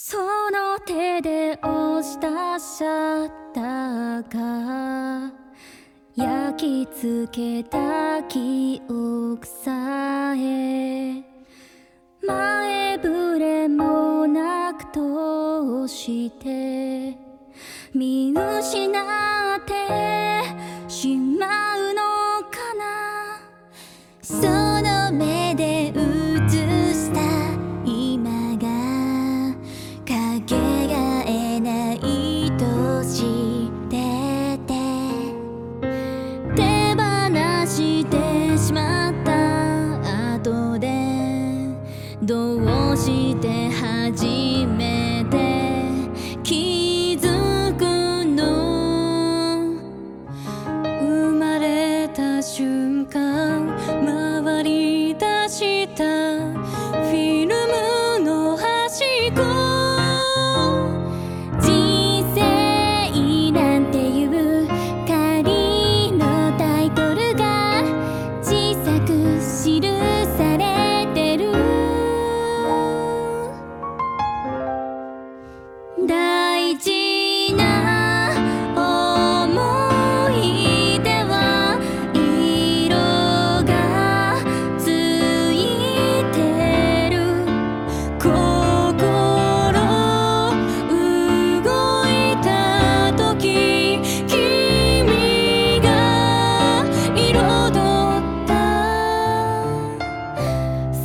その手で押し出しちゃったが焼き付けた記憶さえ。前触れもなく通して見失って回り出したフィルムの端っこ人生なんていう。仮のタイトルが小さく記されてる。大事。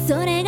それ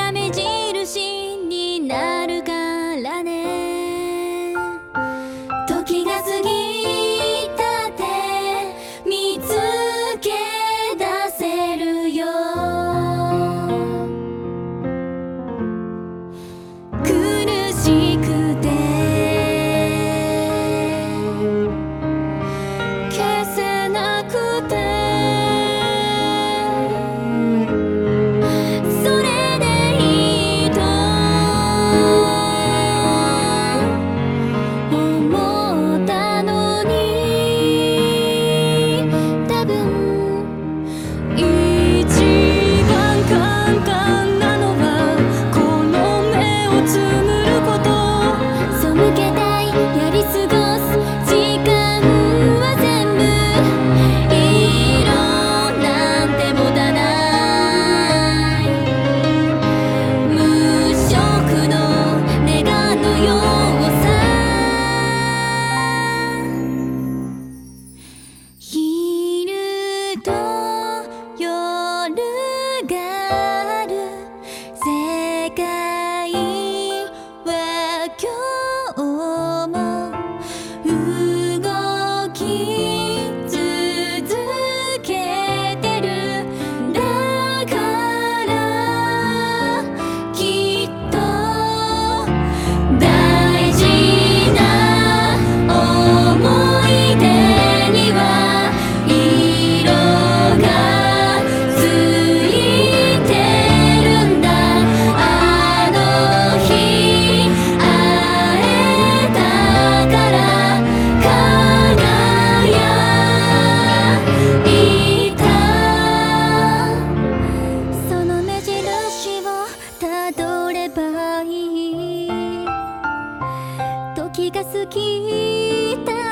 気が好きだ